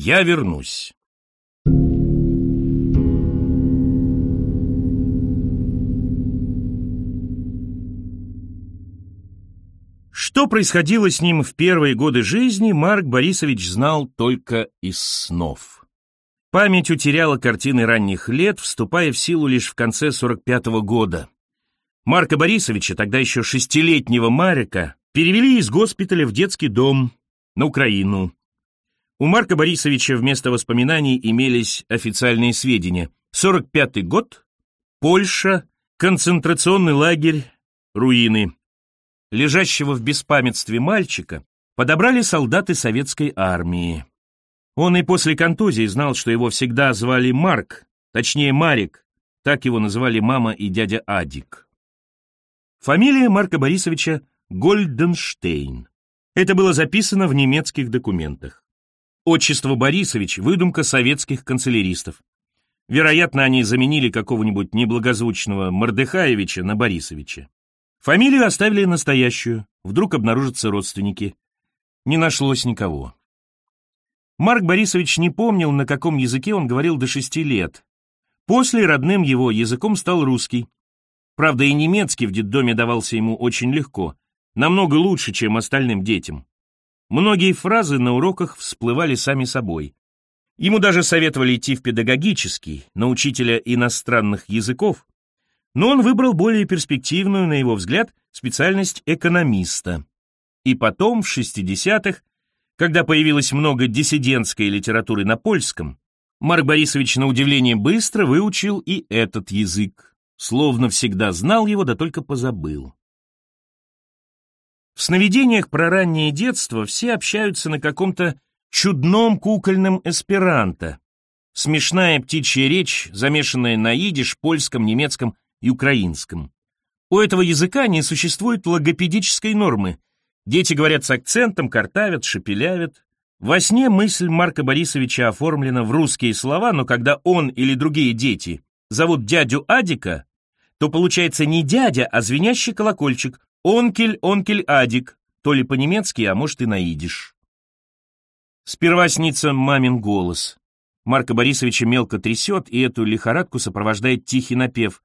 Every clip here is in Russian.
Я вернусь. Что происходило с ним в первые годы жизни, Марк Борисович знал только из снов. Память утеряла картины ранних лет, вступая в силу лишь в конце 45-го года. Марка Борисовича, тогда еще шестилетнего Марика, перевели из госпиталя в детский дом на Украину. У Марка Борисовича вместо воспоминаний имелись официальные сведения. 45-й год, Польша, концентрационный лагерь, руины. Лежащего в беспамятстве мальчика подобрали солдаты советской армии. Он и после контузии знал, что его всегда звали Марк, точнее Марик, так его называли мама и дядя Адик. Фамилия Марка Борисовича Гольденштейн. Это было записано в немецких документах. Отчество Борисович – выдумка советских канцеляристов. Вероятно, они заменили какого-нибудь неблагозвучного Мордыхаевича на Борисовича. Фамилию оставили настоящую, вдруг обнаружатся родственники. Не нашлось никого. Марк Борисович не помнил, на каком языке он говорил до шести лет. После родным его языком стал русский. Правда, и немецкий в детдоме давался ему очень легко, намного лучше, чем остальным детям. Многие фразы на уроках всплывали сами собой. Ему даже советовали идти в педагогический, на учителя иностранных языков, но он выбрал более перспективную, на его взгляд, специальность экономиста. И потом, в 60-х, когда появилось много диссидентской литературы на польском, Марк Борисович на удивление быстро выучил и этот язык, словно всегда знал его, да только позабыл. В сновидениях про раннее детство все общаются на каком-то чудном кукольном эсперанто. Смешная птичья речь, замешанная на идиш, польском, немецком и украинском. У этого языка не существует логопедической нормы, Дети говорят с акцентом, картавят, шепелявят. Во сне мысль Марка Борисовича оформлена в русские слова, но когда он или другие дети зовут дядю Адика, то получается не дядя, а звенящий колокольчик «Онкель, онкель Адик», то ли по-немецки, а может и наидиш. Сперва снится мамин голос. Марка Борисовича мелко трясет, и эту лихорадку сопровождает тихий напев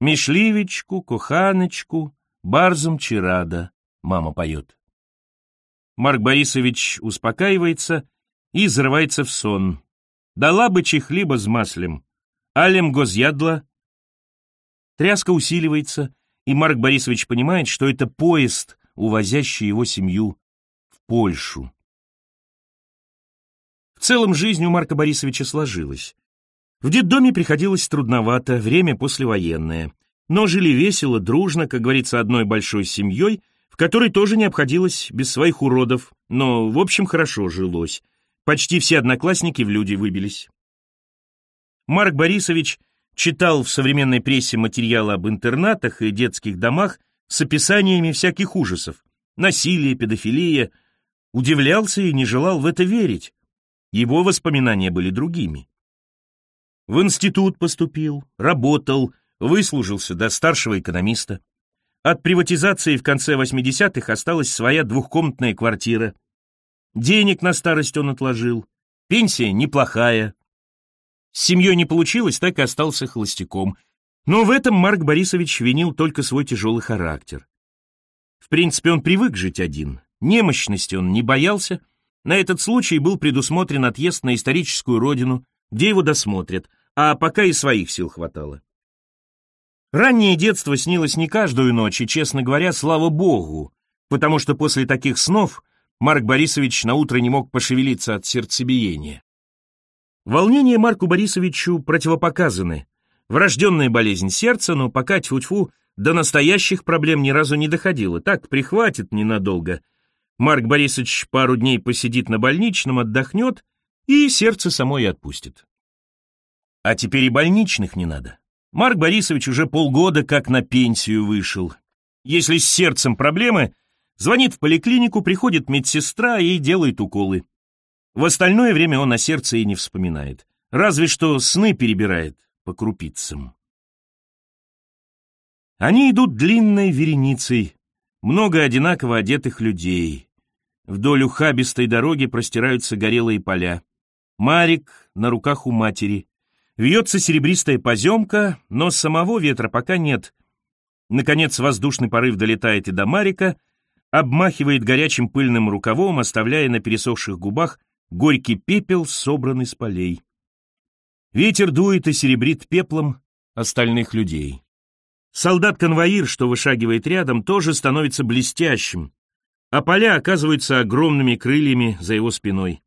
«Мишливичку, коханочку, барзом чирада», мама поет. Марк Борисович успокаивается и зарывается в сон. Дала бы чехлиба с маслем. Алем гозъядла. Тряска усиливается, и Марк Борисович понимает, что это поезд, увозящий его семью в Польшу. В целом жизнь у Марка Борисовича сложилась. В детдоме приходилось трудновато, время послевоенное. Но жили весело, дружно, как говорится, одной большой семьей — которой тоже не обходилось без своих уродов, но, в общем, хорошо жилось. Почти все одноклассники в люди выбились. Марк Борисович читал в современной прессе материалы об интернатах и детских домах с описаниями всяких ужасов, насилие, педофилия, удивлялся и не желал в это верить. Его воспоминания были другими. В институт поступил, работал, выслужился до старшего экономиста. От приватизации в конце 80-х осталась своя двухкомнатная квартира. Денег на старость он отложил. Пенсия неплохая. С семьей не получилось, так и остался холостяком. Но в этом Марк Борисович винил только свой тяжелый характер. В принципе, он привык жить один. Немощности он не боялся. На этот случай был предусмотрен отъезд на историческую родину, где его досмотрят, а пока и своих сил хватало. Раннее детство снилось не каждую ночь, и, честно говоря, слава богу, потому что после таких снов Марк Борисович наутро не мог пошевелиться от сердцебиения. Волнения Марку Борисовичу противопоказаны. Врожденная болезнь сердца, но пока тьфу-тьфу до настоящих проблем ни разу не доходило. Так, прихватит ненадолго. Марк Борисович пару дней посидит на больничном, отдохнет, и сердце само и отпустит. А теперь и больничных не надо. Марк Борисович уже полгода как на пенсию вышел. Если с сердцем проблемы, звонит в поликлинику, приходит медсестра и делает уколы. В остальное время он о сердце и не вспоминает. Разве что сны перебирает по крупицам. Они идут длинной вереницей, много одинаково одетых людей. Вдоль ухабистой дороги простираются горелые поля. Марик на руках у матери. Вьется серебристая поземка, но самого ветра пока нет. Наконец воздушный порыв долетает и до Марика, обмахивает горячим пыльным рукавом, оставляя на пересохших губах горький пепел, собранный с полей. Ветер дует и серебрит пеплом остальных людей. Солдат-конвоир, что вышагивает рядом, тоже становится блестящим, а поля оказываются огромными крыльями за его спиной.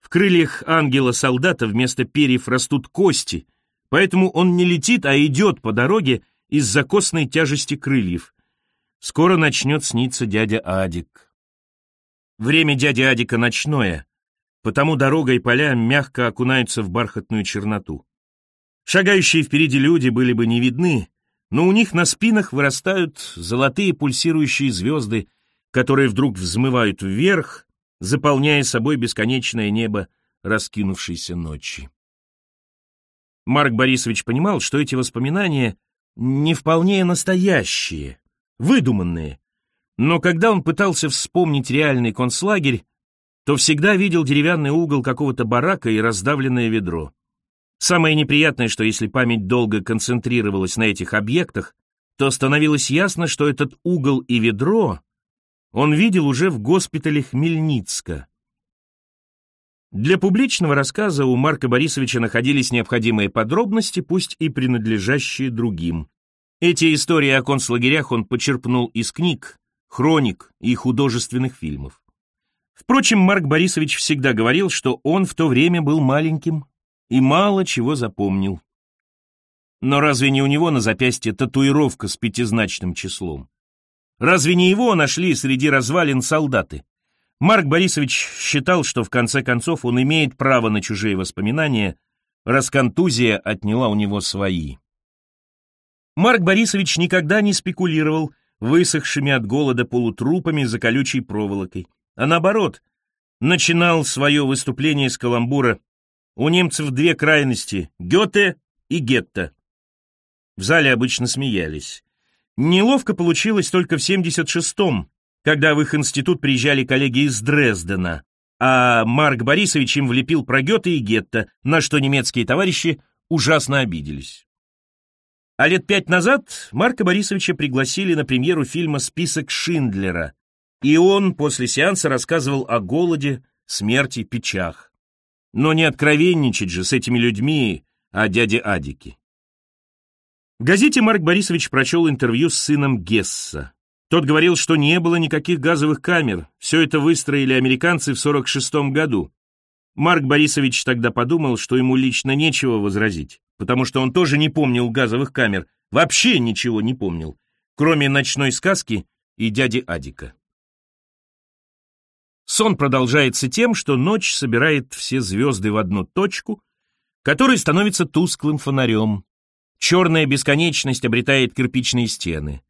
В крыльях ангела-солдата вместо перьев растут кости, поэтому он не летит, а идет по дороге из-за костной тяжести крыльев. Скоро начнет сниться дядя Адик. Время дяди Адика ночное, потому дорога и поля мягко окунаются в бархатную черноту. Шагающие впереди люди были бы не видны, но у них на спинах вырастают золотые пульсирующие звезды, которые вдруг взмывают вверх, заполняя собой бесконечное небо раскинувшейся ночи. Марк Борисович понимал, что эти воспоминания не вполне настоящие, выдуманные, но когда он пытался вспомнить реальный концлагерь, то всегда видел деревянный угол какого-то барака и раздавленное ведро. Самое неприятное, что если память долго концентрировалась на этих объектах, то становилось ясно, что этот угол и ведро он видел уже в госпитале Хмельницка. Для публичного рассказа у Марка Борисовича находились необходимые подробности, пусть и принадлежащие другим. Эти истории о концлагерях он почерпнул из книг, хроник и художественных фильмов. Впрочем, Марк Борисович всегда говорил, что он в то время был маленьким, и мало чего запомнил. Но разве не у него на запястье татуировка с пятизначным числом? Разве не его нашли среди развалин солдаты? Марк Борисович считал, что в конце концов он имеет право на чужие воспоминания, раз контузия отняла у него свои. Марк Борисович никогда не спекулировал высохшими от голода полутрупами за колючей проволокой, а наоборот, начинал свое выступление с каламбура у немцев две крайности — Гёте и гетто. В зале обычно смеялись. Неловко получилось только в 76-м, когда в их институт приезжали коллеги из Дрездена, а Марк Борисович им влепил про Гёте и гетто, на что немецкие товарищи ужасно обиделись. А лет пять назад Марка Борисовича пригласили на премьеру фильма «Список Шиндлера», и он после сеанса рассказывал о голоде, смерти, печах. Но не откровенничать же с этими людьми о дяде Адике. В газете Марк Борисович прочел интервью с сыном Гесса. Тот говорил, что не было никаких газовых камер, все это выстроили американцы в 46-м году. Марк Борисович тогда подумал, что ему лично нечего возразить, потому что он тоже не помнил газовых камер, вообще ничего не помнил, кроме ночной сказки и дяди Адика. Сон продолжается тем, что ночь собирает все звезды в одну точку, которая становится тусклым фонарем. Черная бесконечность обретает кирпичные стены.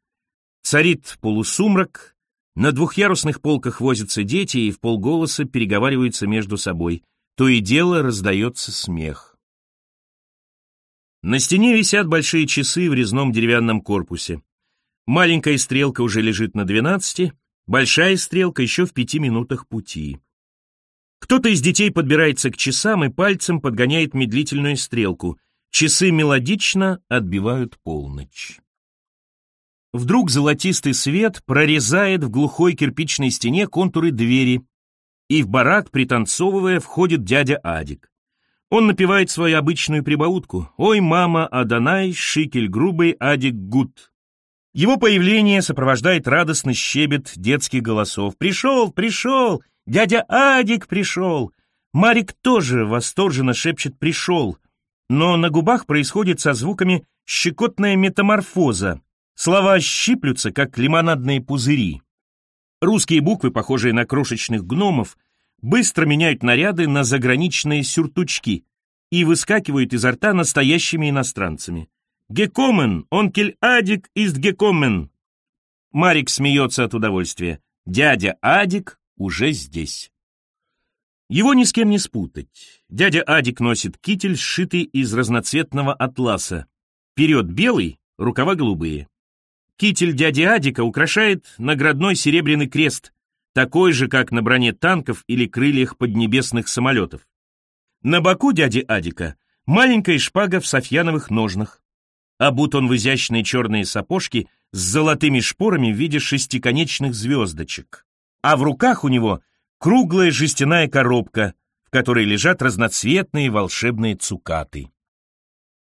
Царит полусумрак, на двухъярусных полках возятся дети и в полголоса переговариваются между собой. То и дело раздается смех. На стене висят большие часы в резном деревянном корпусе. Маленькая стрелка уже лежит на двенадцати, Большая стрелка еще в пяти минутах пути. Кто-то из детей подбирается к часам и пальцем подгоняет медлительную стрелку. Часы мелодично отбивают полночь. Вдруг золотистый свет прорезает в глухой кирпичной стене контуры двери, и в барак, пританцовывая, входит дядя Адик. Он напевает свою обычную прибаутку «Ой, мама, Адонай, шикель грубый, Адик гуд». Его появление сопровождает радостный щебет детских голосов. «Пришел, пришел! Дядя Адик пришел!» Марик тоже восторженно шепчет «пришел», но на губах происходит со звуками щекотная метаморфоза. Слова щиплются, как лимонадные пузыри. Русские буквы, похожие на крошечных гномов, быстро меняют наряды на заграничные сюртучки и выскакивают изо рта настоящими иностранцами. Гекомен, онкель Адик ist гекомен. Марик смеется от удовольствия. Дядя Адик уже здесь. Его ни с кем не спутать. Дядя Адик носит китель, сшитый из разноцветного атласа. Вперед белый, рукава голубые. Китель дяди Адика украшает наградной серебряный крест, такой же, как на броне танков или крыльях поднебесных самолетов. На боку дяди Адика маленькая шпага в софьяновых ножнах. Обут он в изящные черные сапожки с золотыми шпорами в виде шестиконечных звездочек. А в руках у него круглая жестяная коробка, в которой лежат разноцветные волшебные цукаты.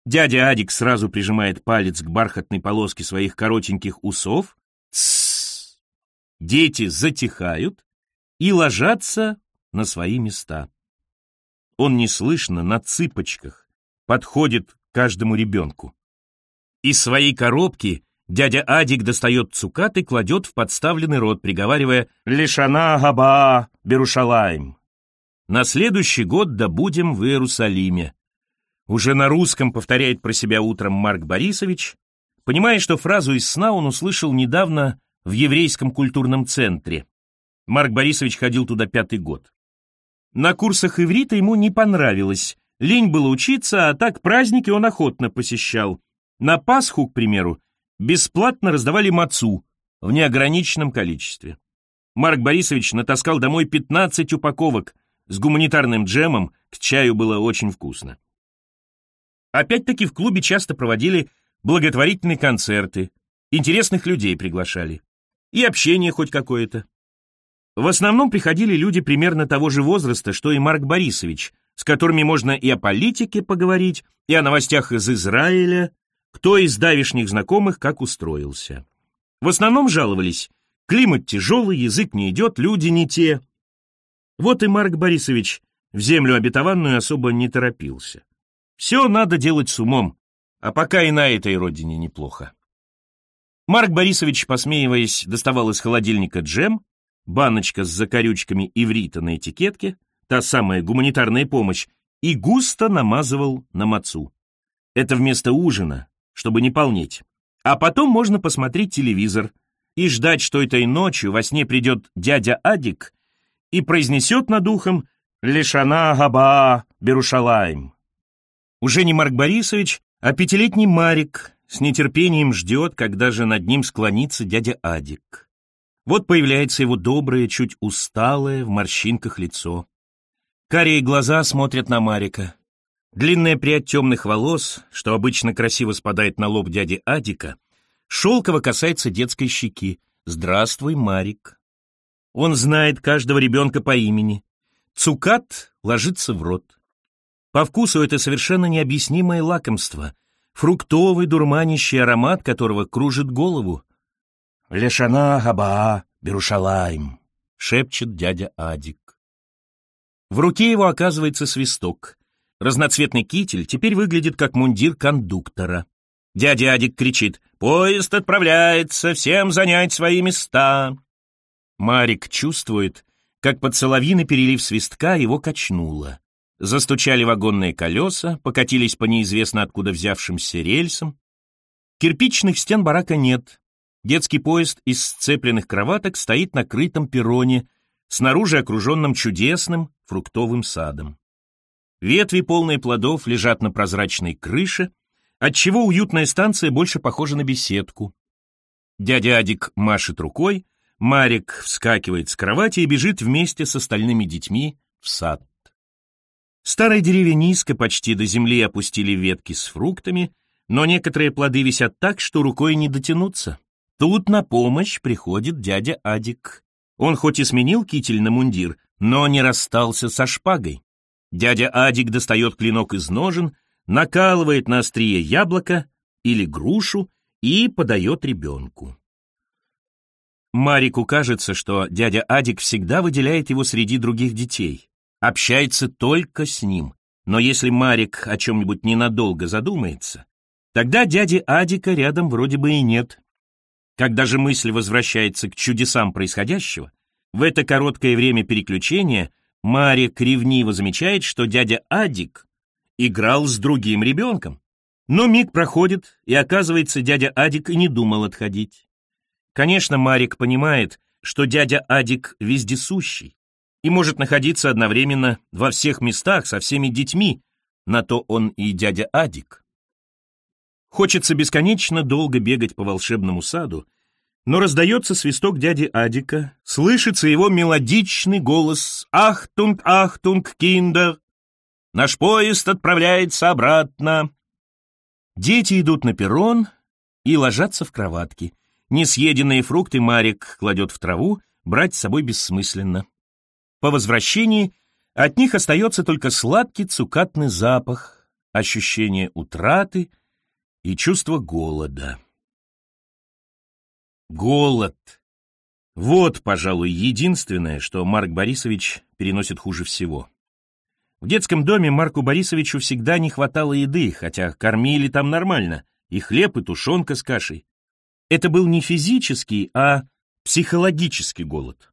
Дядя Адик сразу прижимает палец к бархатной полоске своих коротеньких усов. Тссс! Дети затихают и ложатся на свои места. Он неслышно, на цыпочках, подходит к каждому ребенку. Из своей коробки дядя Адик достает цукат и кладет в подставленный рот, приговаривая «Лешана габа Берушалаем». На следующий год добудем в Иерусалиме. Уже на русском повторяет про себя утром Марк Борисович, понимая, что фразу из сна он услышал недавно в еврейском культурном центре. Марк Борисович ходил туда пятый год. На курсах иврита ему не понравилось. Лень было учиться, а так праздники он охотно посещал. На Пасху, к примеру, бесплатно раздавали мацу в неограниченном количестве. Марк Борисович натаскал домой 15 упаковок с гуманитарным джемом, к чаю было очень вкусно. Опять-таки в клубе часто проводили благотворительные концерты, интересных людей приглашали. И общение хоть какое-то. В основном приходили люди примерно того же возраста, что и Марк Борисович, с которыми можно и о политике поговорить, и о новостях из Израиля, кто из давишних знакомых как устроился. В основном жаловались, климат тяжелый, язык не идет, люди не те. Вот и Марк Борисович в землю обетованную особо не торопился. Все надо делать с умом, а пока и на этой родине неплохо. Марк Борисович, посмеиваясь, доставал из холодильника джем, баночка с закорючками иврита на этикетке, та самая гуманитарная помощь, и густо намазывал на мацу. Это вместо ужина, чтобы не полнеть. А потом можно посмотреть телевизор и ждать, что этой ночью во сне придет дядя Адик и произнесет над ухом «Лешана Габа Берушалаем». Уже не Марк Борисович, а пятилетний Марик с нетерпением ждет, когда же над ним склонится дядя Адик. Вот появляется его доброе, чуть усталое, в морщинках лицо. Карие глаза смотрят на Марика. Длинная прядь темных волос, что обычно красиво спадает на лоб дяди Адика, шелково касается детской щеки. «Здравствуй, Марик». Он знает каждого ребенка по имени. Цукат ложится в рот. По вкусу это совершенно необъяснимое лакомство, фруктовый дурманящий аромат которого кружит голову. «Лешана Габа Берушалайм», — шепчет дядя Адик. В руке его оказывается свисток. Разноцветный китель теперь выглядит как мундир кондуктора. Дядя Адик кричит «Поезд отправляется, всем занять свои места!» Марик чувствует, как под соловьиный перелив свистка его качнуло. Застучали вагонные колеса, покатились по неизвестно откуда взявшимся рельсам. Кирпичных стен барака нет, Детский поезд из сцепленных кроваток стоит на крытом перроне, снаружи окруженном чудесным фруктовым садом. Ветви, полные плодов, лежат на прозрачной крыше, отчего уютная станция больше похожа на беседку. Дядя Адик машет рукой, Марик вскакивает с кровати и бежит вместе с остальными детьми в сад. Старые деревья низко, почти до земли опустили ветки с фруктами, но некоторые плоды висят так, что рукой не дотянуться. Тут на помощь приходит дядя Адик. Он хоть и сменил китель на мундир, но не расстался со шпагой. Дядя Адик достает клинок из ножен, накалывает на острие яблоко или грушу и подает ребенку. Марику кажется, что дядя Адик всегда выделяет его среди других детей, общается только с ним. Но если Марик о чем-нибудь ненадолго задумается, тогда дяди Адика рядом вроде бы и нет. Когда же мысль возвращается к чудесам происходящего, в это короткое время переключения Мария кривниво замечает, что дядя Адик играл с другим ребенком. Но миг проходит, и оказывается, дядя Адик и не думал отходить. Конечно, Марик понимает, что дядя Адик вездесущий и может находиться одновременно во всех местах со всеми детьми, на то он и дядя Адик. Хочется бесконечно долго бегать по волшебному саду, но раздается свисток дяди Адика, слышится его мелодичный голос «Achtung, achtung, Kinder!» Наш поезд отправляется обратно!» Дети идут на перрон и ложатся в кроватки. Несъеденные фрукты Марик кладет в траву, брать с собой бессмысленно. По возвращении от них остается только сладкий цукатный запах, ощущение утраты и чувство голода. Голод. Вот, пожалуй, единственное, что Марк Борисович переносит хуже всего. В детском доме Марку Борисовичу всегда не хватало еды, хотя кормили там нормально, и хлеб, и тушенка с кашей. Это был не физический, а психологический голод.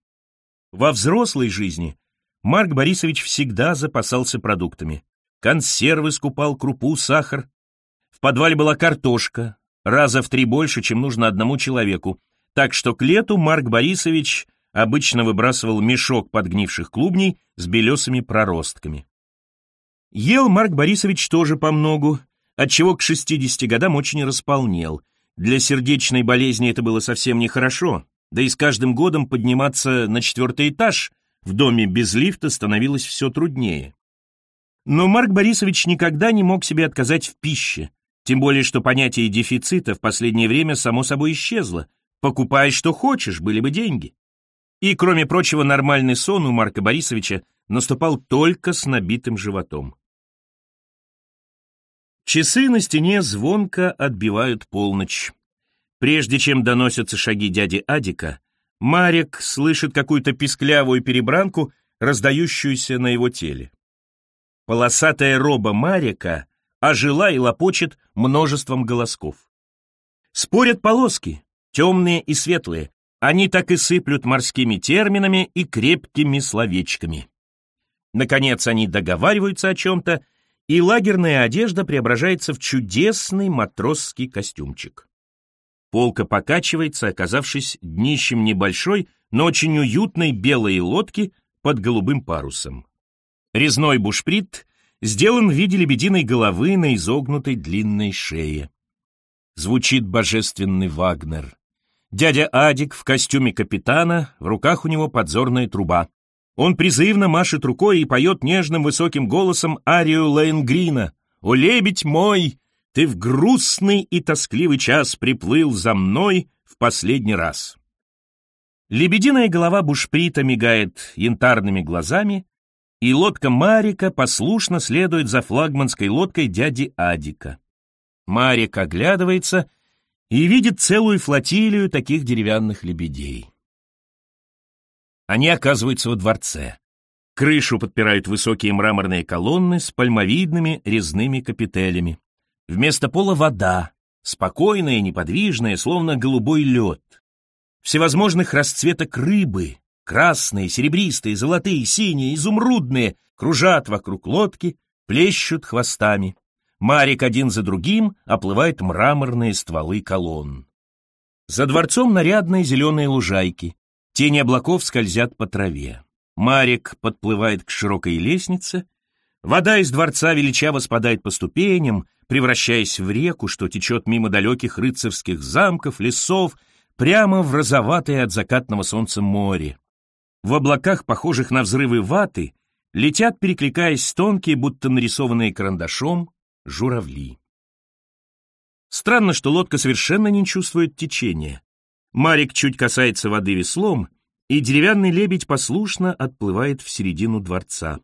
Во взрослой жизни Марк Борисович всегда запасался продуктами. Консервы скупал, крупу, сахар. В подвале была картошка, раза в три больше, чем нужно одному человеку, так что к лету Марк Борисович обычно выбрасывал мешок подгнивших клубней с белесыми проростками. Ел Марк Борисович тоже помногу, отчего к 60 годам очень располнел. Для сердечной болезни это было совсем нехорошо, да и с каждым годом подниматься на четвертый этаж в доме без лифта становилось все труднее. Но Марк Борисович никогда не мог себе отказать в пище, тем более что понятие дефицита в последнее время само собой исчезло. Покупай, что хочешь, были бы деньги. И, кроме прочего, нормальный сон у Марка Борисовича наступал только с набитым животом. Часы на стене звонко отбивают полночь. Прежде чем доносятся шаги дяди Адика, Марик слышит какую-то писклявую перебранку, раздающуюся на его теле. Полосатая роба Марика ожила и лопочет множеством голосков. Спорят полоски, темные и светлые, они так и сыплют морскими терминами и крепкими словечками. Наконец они договариваются о чем-то, и лагерная одежда преображается в чудесный матросский костюмчик. Полка покачивается, оказавшись днищем небольшой, но очень уютной белой лодки под голубым парусом. Резной бушприт сделан в виде лебединой головы на изогнутой длинной шее. Звучит божественный Вагнер. Дядя Адик в костюме капитана, в руках у него подзорная труба. Он призывно машет рукой и поет нежным высоким голосом арию Лейнгрина. «О, лебедь мой, ты в грустный и тоскливый час приплыл за мной в последний раз». Лебединая голова бушприта мигает янтарными глазами, и лодка Марика послушно следует за флагманской лодкой дяди Адика. Марик оглядывается и видит целую флотилию таких деревянных лебедей. Они оказываются во дворце. Крышу подпирают высокие мраморные колонны с пальмовидными резными капителями. Вместо пола вода, спокойная, неподвижная, словно голубой лед. Всевозможных расцветок рыбы, Красные, серебристые, золотые, синие, изумрудные кружат вокруг лодки, плещут хвостами. Марик один за другим оплывает мраморные стволы колонн. За дворцом нарядные зеленые лужайки. Тени облаков скользят по траве. Марик подплывает к широкой лестнице. Вода из дворца величаво спадает по ступеням, превращаясь в реку, что течет мимо далеких рыцарских замков, лесов, прямо в розоватое от закатного солнца море. В облаках, похожих на взрывы ваты, летят, перекликаясь тонкие, будто нарисованные карандашом, журавли. Странно, что лодка совершенно не чувствует течения. Марик чуть касается воды веслом, и деревянный лебедь послушно отплывает в середину дворца.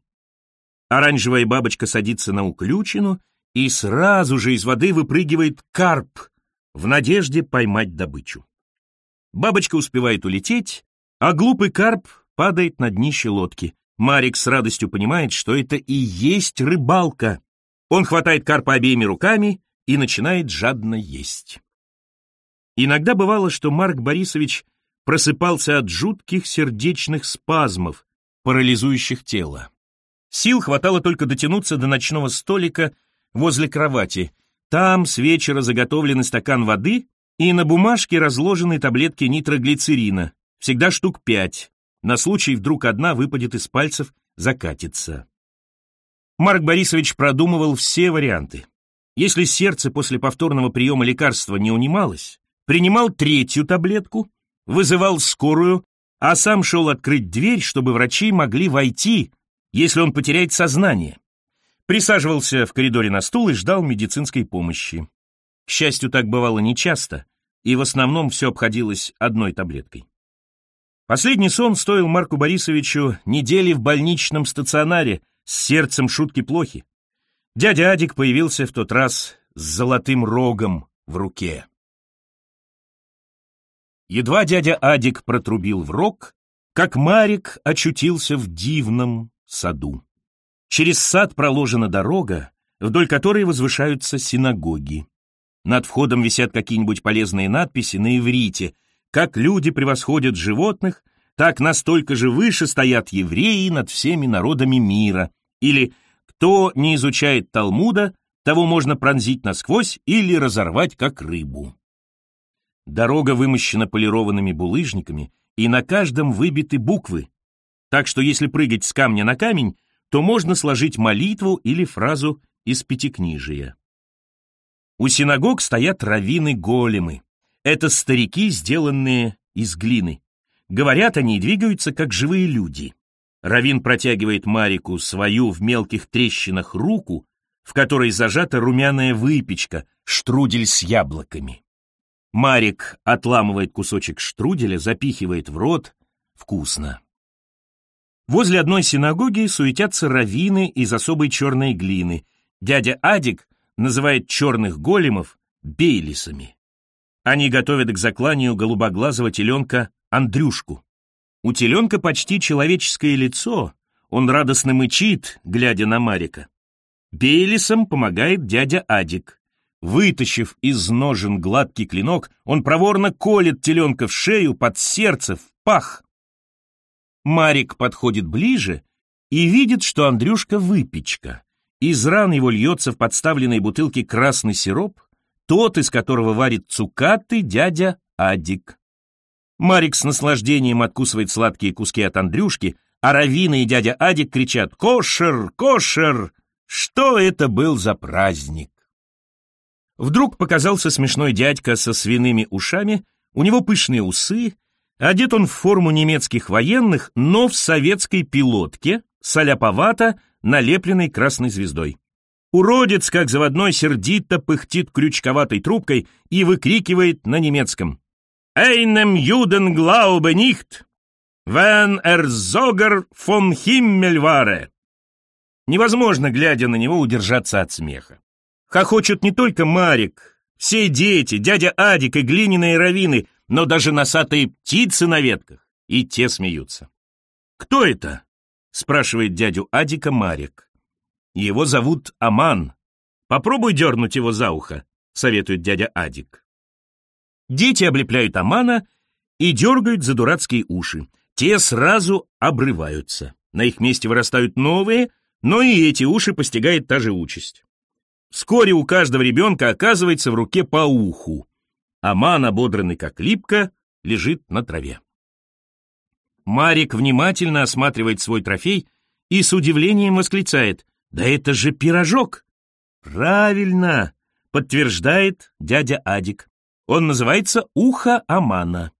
Оранжевая бабочка садится на уключину, и сразу же из воды выпрыгивает карп в надежде поймать добычу. Бабочка успевает улететь, а глупый карп падает на днище лодки. Марик с радостью понимает, что это и есть рыбалка. Он хватает карпа обеими руками и начинает жадно есть. Иногда бывало, что Марк Борисович просыпался от жутких сердечных спазмов, парализующих тело. Сил хватало только дотянуться до ночного столика возле кровати. Там с вечера заготовленный стакан воды и на бумажке разложены таблетки нитроглицерина, всегда штук пять, на случай вдруг одна выпадет из пальцев, закатится. Марк Борисович продумывал все варианты. Если сердце после повторного приема лекарства не унималось, принимал третью таблетку, вызывал скорую, а сам шел открыть дверь, чтобы врачи могли войти, если он потеряет сознание. Присаживался в коридоре на стул и ждал медицинской помощи. К счастью, так бывало нечасто, и в основном все обходилось одной таблеткой. Последний сон стоил Марку Борисовичу недели в больничном стационаре, с сердцем шутки плохи. Дядя Адик появился в тот раз с золотым рогом в руке. Едва дядя Адик протрубил в рог, как Марик очутился в дивном саду. Через сад проложена дорога, вдоль которой возвышаются синагоги. Над входом висят какие-нибудь полезные надписи на иврите. Как люди превосходят животных, так настолько же выше стоят евреи над всеми народами мира. Или кто не изучает Талмуда, того можно пронзить насквозь или разорвать как рыбу. Дорога вымощена полированными булыжниками, и на каждом выбиты буквы, так что если прыгать с камня на камень, то можно сложить молитву или фразу из Пятикнижия. У синагог стоят раввины-големы. Это старики, сделанные из глины. Говорят они двигаются, как живые люди. Равин протягивает Марику свою в мелких трещинах руку, в которой зажата румяная выпечка, штрудель с яблоками. Марик отламывает кусочек штруделя, запихивает в рот. Вкусно. Возле одной синагоги суетятся раввины из особой черной глины. Дядя Адик называет черных големов бейлисами. Они готовят к закланию голубоглазого теленка Андрюшку. У теленка почти человеческое лицо, он радостно мычит, глядя на Марика. Бейлисам помогает дядя Адик. Вытащив из ножен гладкий клинок, он проворно колет теленка в шею, под сердце, в пах. Марик подходит ближе и видит, что Андрюшка выпечка. Из ран его льется в подставленной бутылке красный сироп, тот, из которого варит цукаты дядя Адик. Марик с наслаждением откусывает сладкие куски от Андрюшки, а Равина и дядя Адик кричат «Кошер! Кошер!» Что это был за праздник? Вдруг показался смешной дядька со свиными ушами, у него пышные усы, одет он в форму немецких военных, но в советской пилотке, соляповато, налепленной красной звездой. Уродец, как заводной, сердито пыхтит крючковатой трубкой и выкрикивает на немецком «Einem Juden glaube nicht, wenn er sogar vom Himmel ware». Невозможно, глядя на него, удержаться от смеха. Хохочут не только Марик, все дети, дядя Адик и глиняные равины, но даже носатые птицы на ветках, и те смеются. «Кто это?» — спрашивает дядю Адика Марик. «Его зовут Аман. Попробуй дернуть его за ухо», — советует дядя Адик. Дети облепляют Амана и дергают за дурацкие уши. Те сразу обрываются. На их месте вырастают новые, но и эти уши постигает та же участь. Вскоре у каждого ребенка оказывается в руке по уху. Аман, ободранный как липка, лежит на траве. Марик внимательно осматривает свой трофей и с удивлением восклицает «Да это же пирожок!» «Правильно!» — подтверждает дядя Адик. Он называется «Ухо Амана».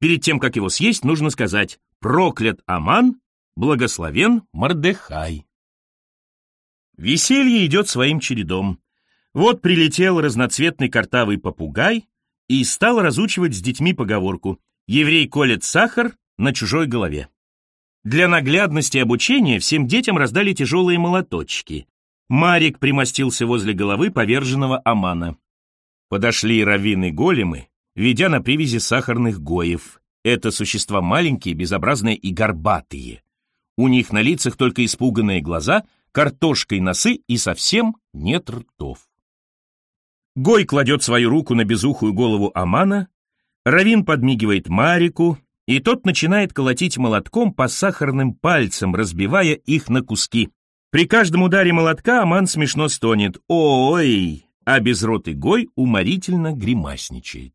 Перед тем, как его съесть, нужно сказать «Проклят Аман, благословен Мордехай». Веселье идет своим чередом. Вот прилетел разноцветный картавый попугай и стал разучивать с детьми поговорку «Еврей колет сахар на чужой голове». Для наглядности обучения всем детям раздали тяжелые молоточки. Марик примостился возле головы поверженного Амана. Подошли раввины-големы, ведя на привязи сахарных гоев. Это существа маленькие, безобразные и горбатые. У них на лицах только испуганные глаза — картошкой носы и совсем нет ртов. Гой кладет свою руку на безухую голову Амана, Равин подмигивает Марику, и тот начинает колотить молотком по сахарным пальцам, разбивая их на куски. При каждом ударе молотка Аман смешно стонет «Ой!», а безротый Гой уморительно гримасничает.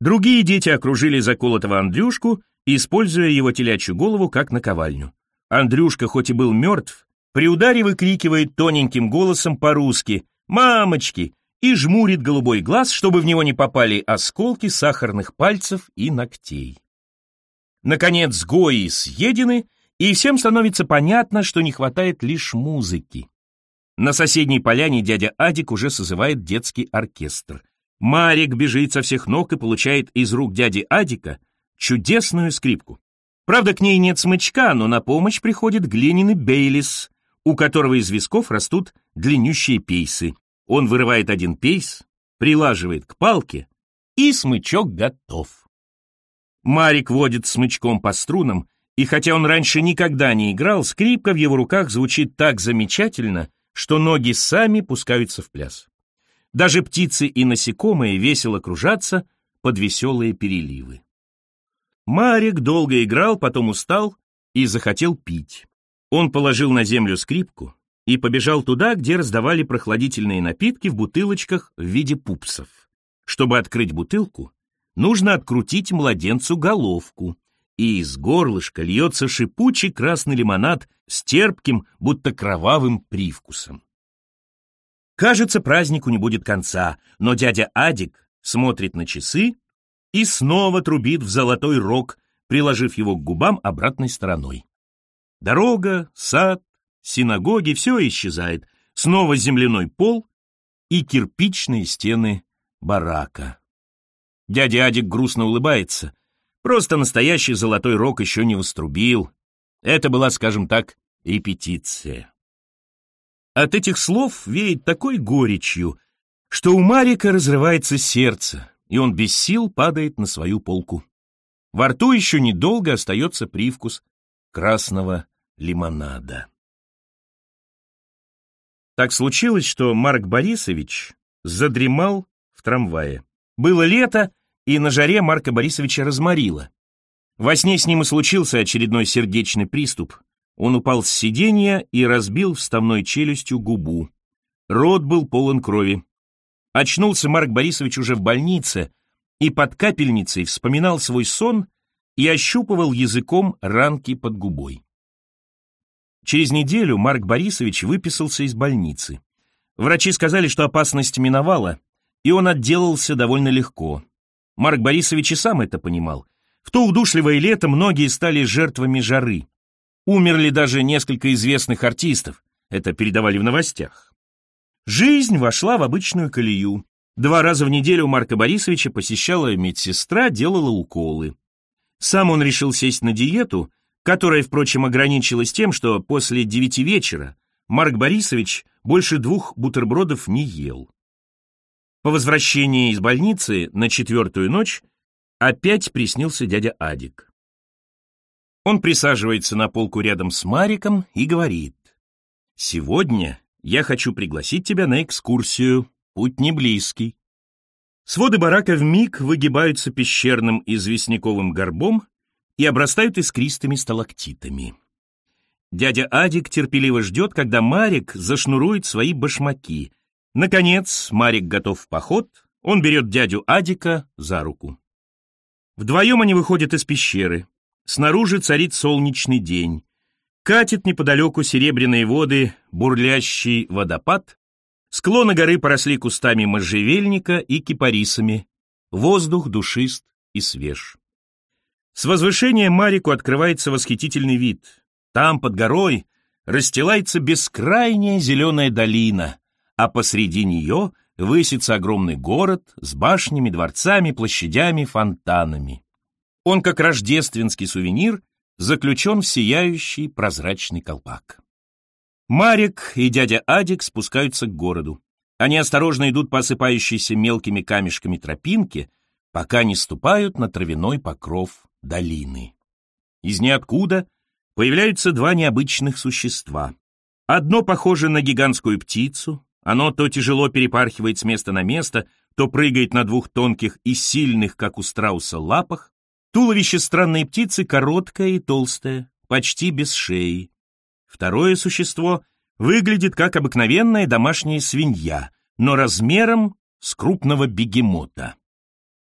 Другие дети окружили заколотого Андрюшку, используя его телячью голову как наковальню. Андрюшка, хоть и был мертв, при ударе выкрикивает тоненьким голосом по-русски «Мамочки!» и жмурит голубой глаз, чтобы в него не попали осколки сахарных пальцев и ногтей. Наконец гои съедены, И всем становится понятно, что не хватает лишь музыки. На соседней поляне дядя Адик уже созывает детский оркестр. Марик бежит со всех ног и получает из рук дяди Адика чудесную скрипку. Правда, к ней нет смычка, но на помощь приходит глиняный Бейлис, у которого из висков растут длиннющие пейсы. Он вырывает один пейс, прилаживает к палке, и смычок готов. Марик водит смычком по струнам, и хотя он раньше никогда не играл, скрипка в его руках звучит так замечательно, что ноги сами пускаются в пляс. Даже птицы и насекомые весело кружатся под веселые переливы. Марик долго играл, потом устал и захотел пить. Он положил на землю скрипку и побежал туда, где раздавали прохладительные напитки в бутылочках в виде пупсов. Чтобы открыть бутылку, нужно открутить младенцу головку, и из горлышка льется шипучий красный лимонад с терпким, будто кровавым привкусом. Кажется, празднику не будет конца, но дядя Адик смотрит на часы и снова трубит в золотой рог, приложив его к губам обратной стороной. Дорога, сад, синагоги — все исчезает. Снова земляной пол и кирпичные стены барака. Дядя Адик грустно улыбается. Просто настоящий золотой рог еще не уструбил. Это была, скажем так, репетиция. От этих слов веет такой горечью, что у Марика разрывается сердце, и он без сил падает на свою полку. Во рту еще недолго остается привкус красного лимонада. Так случилось, что Марк Борисович задремал в трамвае. Было лето, и на жаре Марка Борисовича разморило. Во сне с ним и случился очередной сердечный приступ. Он упал с сиденья и разбил вставной челюстью губу. Рот был полон крови. Очнулся Марк Борисович уже в больнице и под капельницей вспоминал свой сон и ощупывал языком ранки под губой. Через неделю Марк Борисович выписался из больницы. Врачи сказали, что опасность миновала, и он отделался довольно легко. Марк Борисович и сам это понимал. В то удушливое лето многие стали жертвами жары. Умерли даже несколько известных артистов, это передавали в новостях. Жизнь вошла в обычную колею. Два раза в неделю Марка Борисовича посещала медсестра, делала уколы. Сам он решил сесть на диету, которая, впрочем, ограничилась тем, что после девяти вечера Марк Борисович больше двух бутербродов не ел. По возвращении из больницы на четвертую ночь опять приснился дядя Адик. Он присаживается на полку рядом с Мариком и говорит, «Сегодня я хочу пригласить тебя на экскурсию, путь не близкий». Своды барака вмиг выгибаются пещерным известняковым горбом и обрастают искристыми сталактитами. Дядя Адик терпеливо ждет, когда Марик зашнурует свои башмаки, Наконец, Марик готов в поход, он берет дядю Адика за руку. Вдвоем они выходят из пещеры. Снаружи царит солнечный день. Катит неподалеку серебряные воды бурлящий водопад. Склоны горы поросли кустами можжевельника и кипарисами. Воздух душист и свеж. С возвышения Марику открывается восхитительный вид. Там, под горой, расстилается бескрайняя зеленая долина, а посреди нее высится огромный город с башнями, дворцами, площадями, фонтанами. Он, как рождественский сувенир, заключен в сияющий прозрачный колпак. Марик и дядя Адик спускаются к городу. Они осторожно идут по осыпающейся мелкими камешками тропинке, пока не ступают на травяной покров долины. Из ниоткуда появляются два необычных существа. Одно похоже на гигантскую птицу, оно то тяжело перепархивает с места на место, то прыгает на двух тонких и сильных, как у страуса, лапах. Туловище странной птицы короткое и толстое, почти без шеи. Второе существо выглядит как обыкновенная домашняя свинья, но размером с крупного бегемота.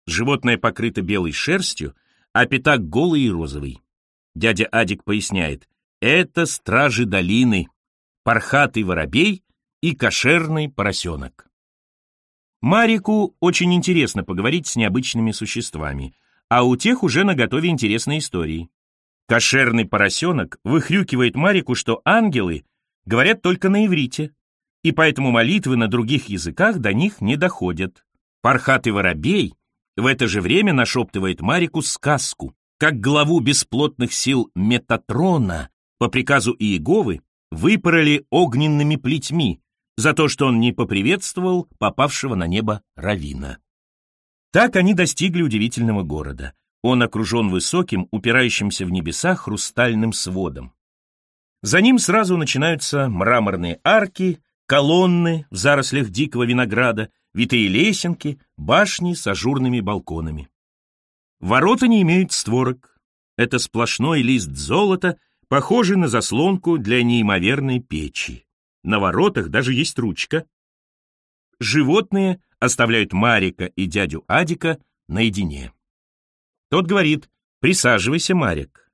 Животное покрыто белой шерстью, а пятак голый и розовый. Дядя Адик поясняет, это стражи долины, пархатый воробей и кошерный поросенок. Марику очень интересно поговорить с необычными существами, а у тех уже наготове интересные истории. Кошерный поросенок выхрюкивает Марику, что ангелы говорят только на иврите, и поэтому молитвы на других языках до них не доходят. Пархатый воробей в это же время нашептывает Марику сказку, как главу бесплотных сил Метатрона по приказу Иеговы выпороли огненными плетьми за то, что он не поприветствовал попавшего на небо Равина. Так они достигли удивительного города. Он окружен высоким, упирающимся в небеса хрустальным сводом. За ним сразу начинаются мраморные арки, колонны в зарослях дикого винограда, витые лесенки, башни с ажурными балконами. Ворота не имеют створок. Это сплошной лист золота, похожий на заслонку для неимоверной печи. На воротах даже есть ручка. Животные оставляют Марика и дядю Адика наедине. Тот говорит, присаживайся, Марик.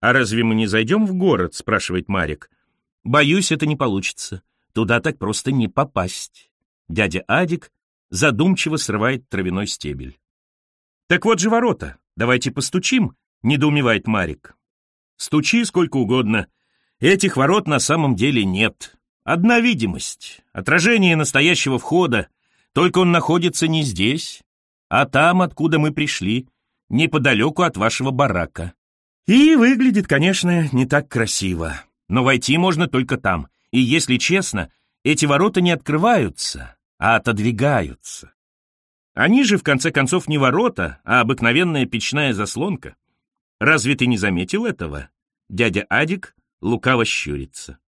А разве мы не зайдем в город, спрашивает Марик. Боюсь, это не получится. Туда так просто не попасть. Дядя Адик задумчиво срывает травяной стебель. Так вот же ворота, давайте постучим, недоумевает Марик. Стучи сколько угодно. Этих ворот на самом деле нет. Одна видимость, отражение настоящего входа, только он находится не здесь, а там, откуда мы пришли, неподалеку от вашего барака. И выглядит, конечно, не так красиво, но войти можно только там, и, если честно, эти ворота не открываются, а отодвигаются. Они же, в конце концов, не ворота, а обыкновенная печная заслонка. Разве ты не заметил этого? Дядя Адик лукаво щурится.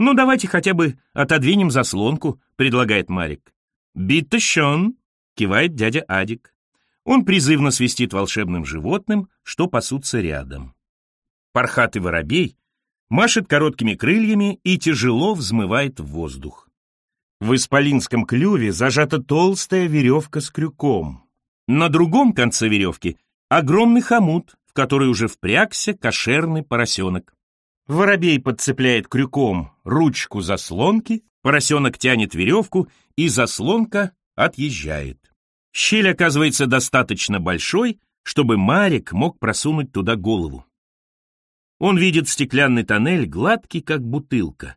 «Ну, давайте хотя бы отодвинем заслонку», — предлагает Марик. «Битта щен», — кивает дядя Адик. Он призывно свистит волшебным животным, что пасутся рядом. Пархатый воробей машет короткими крыльями и тяжело взмывает в воздух. В исполинском клюве зажата толстая веревка с крюком. На другом конце веревки огромный хомут, в который уже впрягся кошерный поросенок. Воробей подцепляет крюком ручку заслонки, поросенок тянет веревку, и заслонка отъезжает. Щель оказывается достаточно большой, чтобы Марик мог просунуть туда голову. Он видит стеклянный тоннель, гладкий, как бутылка.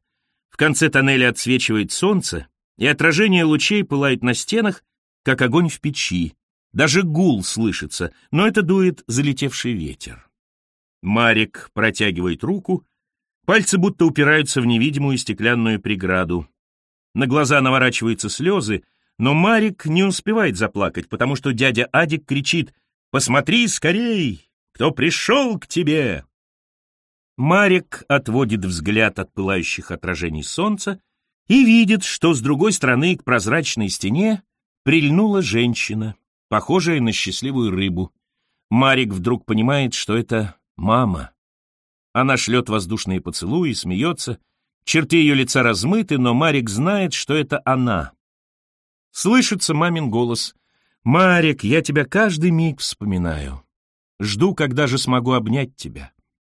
В конце тоннеля отсвечивает солнце, и отражение лучей пылает на стенах, как огонь в печи. Даже гул слышится, но это дует залетевший ветер. Марик протягивает руку Пальцы будто упираются в невидимую стеклянную преграду. На глаза наворачиваются слезы, но Марик не успевает заплакать, потому что дядя Адик кричит «Посмотри скорей! Кто пришел к тебе?» Марик отводит взгляд от пылающих отражений солнца и видит, что с другой стороны к прозрачной стене прильнула женщина, похожая на счастливую рыбу. Марик вдруг понимает, что это мама. Она шлет воздушные поцелуи, смеется. Черты ее лица размыты, но Марик знает, что это она. Слышится мамин голос. «Марик, я тебя каждый миг вспоминаю. Жду, когда же смогу обнять тебя.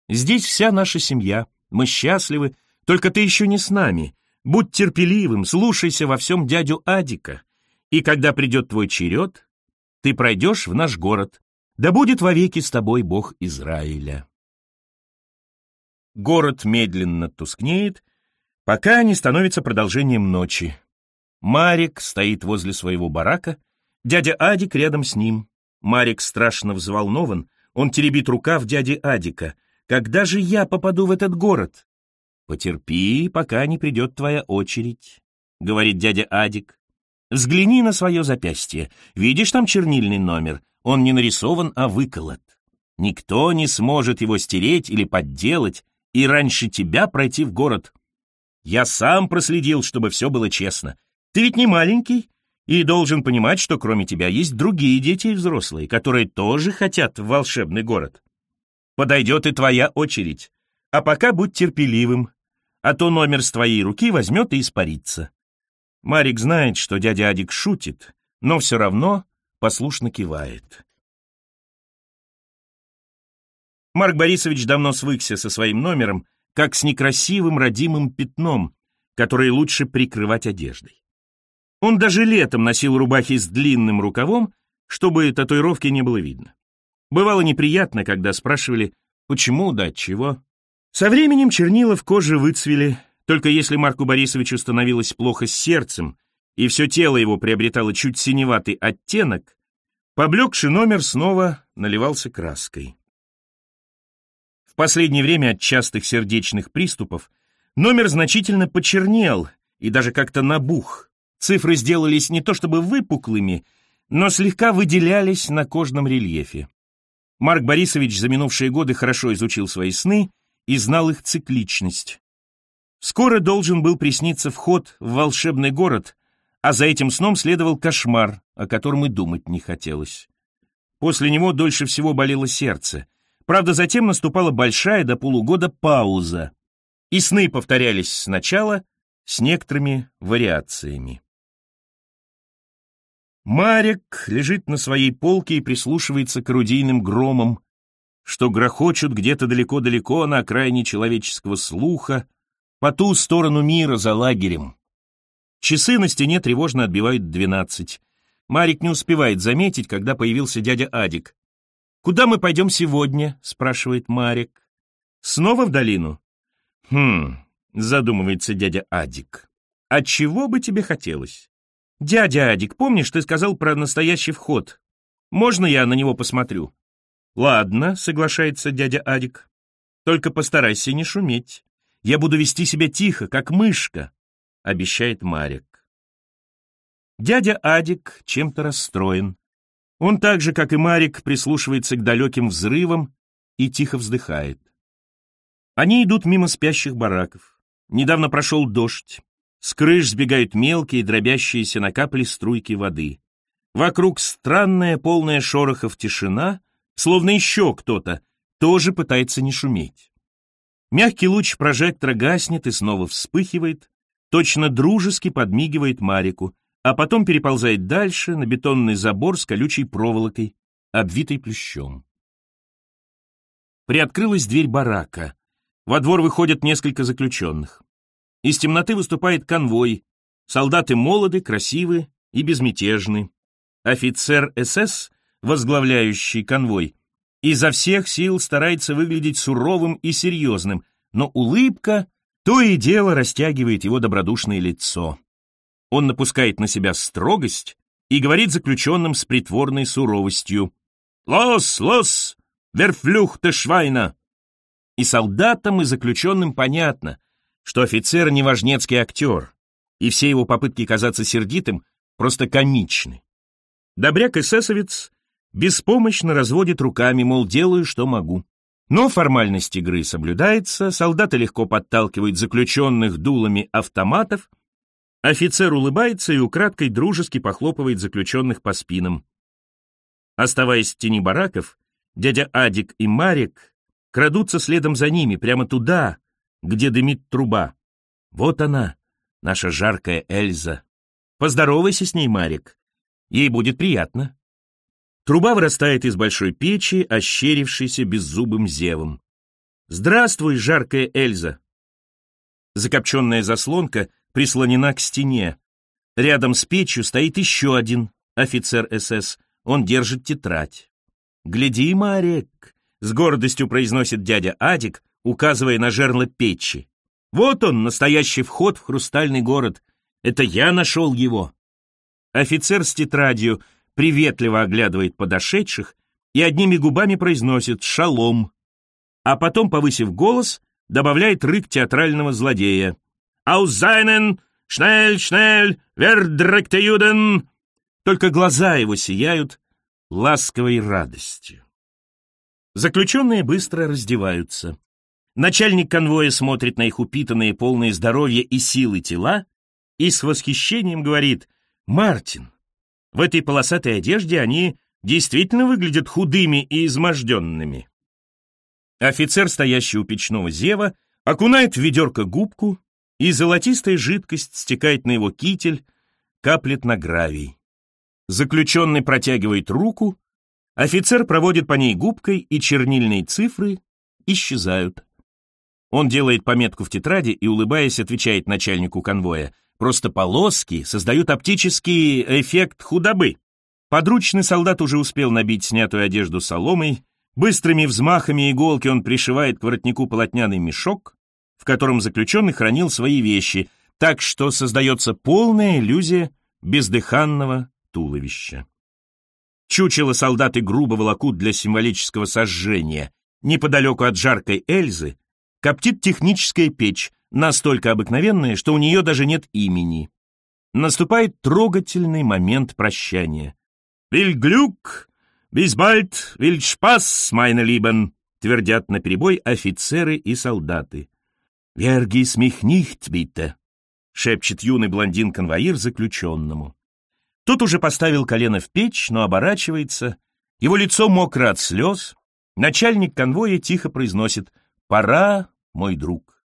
Здесь вся наша семья, мы счастливы, только ты еще не с нами. Будь терпеливым, слушайся во всем дядю Адика. И когда придет твой черед, ты пройдешь в наш город. Да будет вовеки с тобой Бог Израиля». Город медленно тускнеет, пока не становится продолжением ночи. Марик стоит возле своего барака, дядя Адик рядом с ним. Марик страшно взволнован, он теребит рукав дяди Адика. «Когда же я попаду в этот город?» «Потерпи, пока не придет твоя очередь», — говорит дядя Адик. «Взгляни на свое запястье. Видишь там чернильный номер? Он не нарисован, а выколот. Никто не сможет его стереть или подделать, и раньше тебя пройти в город. Я сам проследил, чтобы все было честно. Ты ведь не маленький и должен понимать, что кроме тебя есть другие дети и взрослые, которые тоже хотят в волшебный город. Подойдет и твоя очередь. А пока будь терпеливым, а то номер с твоей руки возьмет и испарится. Марик знает, что дядя Адик шутит, но все равно послушно кивает. Марк Борисович давно свыкся со своим номером, как с некрасивым родимым пятном, которое лучше прикрывать одеждой. Он даже летом носил рубахи с длинным рукавом, чтобы татуировки не было видно. Бывало неприятно, когда спрашивали, Почему да чего? Со временем чернила в коже выцвели, только если Марку Борисовичу становилось плохо с сердцем, и все тело его приобретало чуть синеватый оттенок, поблекший номер снова наливался краской. Последнее время от частых сердечных приступов номер значительно почернел и даже как-то набух. Цифры сделались не то чтобы выпуклыми, но слегка выделялись на кожном рельефе. Марк Борисович за минувшие годы хорошо изучил свои сны и знал их цикличность. Скоро должен был присниться вход в волшебный город, а за этим сном следовал кошмар, о котором и думать не хотелось. После него дольше всего болело сердце. Правда, затем наступала большая до полугода пауза, и сны повторялись сначала с некоторыми вариациями. Марек лежит на своей полке и прислушивается к орудийным громам, что грохочут где-то далеко-далеко на окраине человеческого слуха, по ту сторону мира за лагерем. Часы на стене тревожно отбивают двенадцать. Марик не успевает заметить, когда появился дядя Адик. «Куда мы пойдем сегодня?» — спрашивает Марик. «Снова в долину?» «Хм», — задумывается дядя Адик. «А чего бы тебе хотелось?» «Дядя Адик, помнишь, ты сказал про настоящий вход? Можно я на него посмотрю?» «Ладно», — соглашается дядя Адик. «Только постарайся не шуметь. Я буду вести себя тихо, как мышка», — обещает Марик. Дядя Адик чем-то расстроен. Он так же, как и Марик, прислушивается к далеким взрывам и тихо вздыхает. Они идут мимо спящих бараков. Недавно прошел дождь. С крыш сбегают мелкие, дробящиеся на капли струйки воды. Вокруг странная, полная шорохов тишина, словно еще кто-то тоже пытается не шуметь. Мягкий луч прожектора гаснет и снова вспыхивает, точно дружески подмигивает Марику, а потом переползает дальше на бетонный забор с колючей проволокой, обвитой плющом. Приоткрылась дверь барака. Во двор выходят несколько заключенных. Из темноты выступает конвой. Солдаты молоды, красивы и безмятежны. Офицер СС, возглавляющий конвой, изо всех сил старается выглядеть суровым и серьезным, но улыбка то и дело растягивает его добродушное лицо. Он напускает на себя строгость и говорит заключенным с притворной суровостью «Лос, лос, верфлюхте швайна!» И солдатам, и заключенным понятно, что офицер не важнецкий актер, и все его попытки казаться сердитым просто комичны. Добряк-эсэсовец беспомощно разводит руками, мол, делаю, что могу. Но формальность игры соблюдается, солдаты легко подталкивают заключенных дулами автоматов, офицер улыбается и украдкой дружески похлопывает заключенных по спинам. Оставаясь в тени бараков, дядя Адик и Марик крадутся следом за ними, прямо туда, где дымит труба. Вот она, наша жаркая Эльза. Поздоровайся с ней, Марик. Ей будет приятно. Труба вырастает из большой печи, ощерившейся беззубым зевом. «Здравствуй, жаркая Эльза!» Закопченная заслонка прислонена к стене. Рядом с печью стоит еще один офицер СС. Он держит тетрадь. «Гляди, Марик!» — с гордостью произносит дядя Адик, указывая на жерло печи. «Вот он, настоящий вход в хрустальный город. Это я нашел его». Офицер с тетрадью приветливо оглядывает подошедших и одними губами произносит «шалом», а потом, повысив голос, добавляет рык театрального злодея. «Аузайнен! Шнель, шнель! Вердректе юден!» Только глаза его сияют ласковой радостью. Заключенные быстро раздеваются. Начальник конвоя смотрит на их упитанные, полные здоровья и силы тела и с восхищением говорит «Мартин, в этой полосатой одежде они действительно выглядят худыми и изможденными». Офицер, стоящий у печного зева, окунает в ведерко губку, и золотистая жидкость стекает на его китель, каплет на гравий. Заключенный протягивает руку, офицер проводит по ней губкой, и чернильные цифры исчезают. Он делает пометку в тетради и, улыбаясь, отвечает начальнику конвоя. Просто полоски создают оптический эффект худобы. Подручный солдат уже успел набить снятую одежду соломой, Быстрыми взмахами иголки он пришивает к воротнику полотняный мешок, в котором заключенный хранил свои вещи, так что создается полная иллюзия бездыханного туловища. Чучело солдаты грубо волокут для символического сожжения. Неподалеку от жаркой Эльзы коптит техническая печь, настолько обыкновенная, что у нее даже нет имени. Наступает трогательный момент прощания. «Вильглюк, бисбальд, вильшпас, майна либен», твердят наперебой офицеры и солдаты. «Вергис мих нихт, битте», шепчет юный блондин-конвоир заключенному. Тот уже поставил колено в печь, но оборачивается. Его лицо мокро от слез. Начальник конвоя тихо произносит «Пора, мой друг».